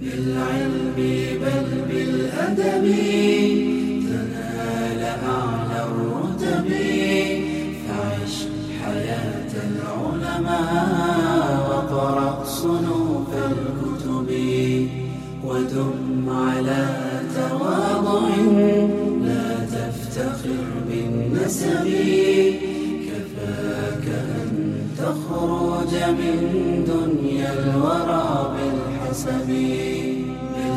بالعلم بل بالأدب تنال أعلى الرتب فعش حياة العلماء وقرأ صنوف الكتب ودم على تواضع لا تفتخر بالنسب كفاك أن تخرج من دنيا الورى بالعلم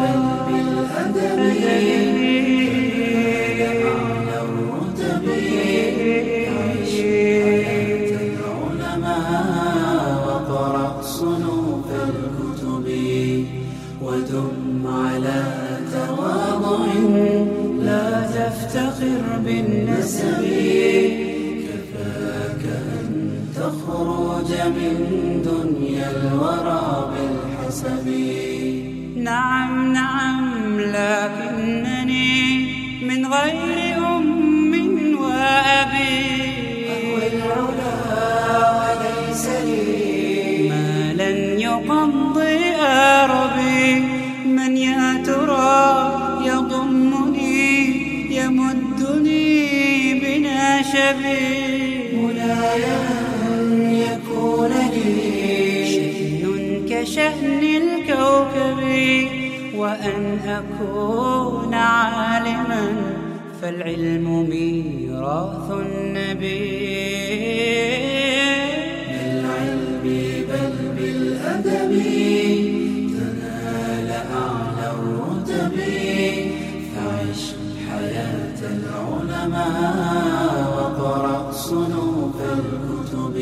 بل بالأدب أعلى الرتب عيش حياة صنوف الكتب ودم على تواضع لا تفتخر بالنسب كفاك أن تخرج من دنيا الورى بالحسب نعم نعم لكنني من غير أم وأبي. أهوي العلا وليس لي. ما لن يقضي أربي من يا ترى يضمني يمدني بناشبي. مناي كشأن الكوكب وأن أكون عالما فالعلم ميراث النبي. بالعلم بل بالأدب تنال أعلى الرتب فعش حياة العلماء وقرأ صنوف الكتب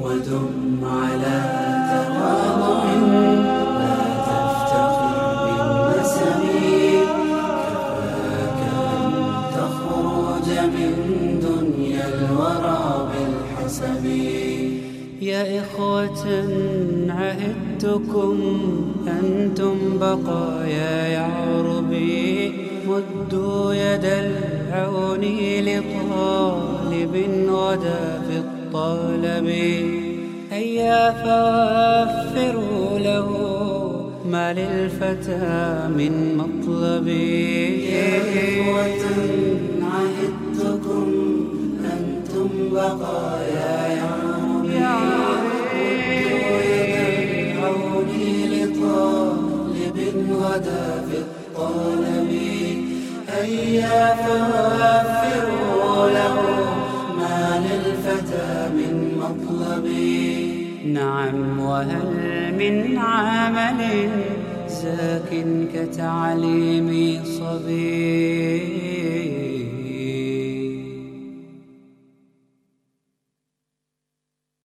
ودم على يا إخوة عهدتكم أنتم بقايا يعربي مدوا يد العون لطالب غدا في الطلب هيا فوفروا له ما للفتى من مطلب. يا إخوة أنتم بقايا يعربي عوني لطالب غدا في الطلب هيا فوفروا له ما للفتى من مطلب. نعم وهل من عمل زاك كتعليم صبي؟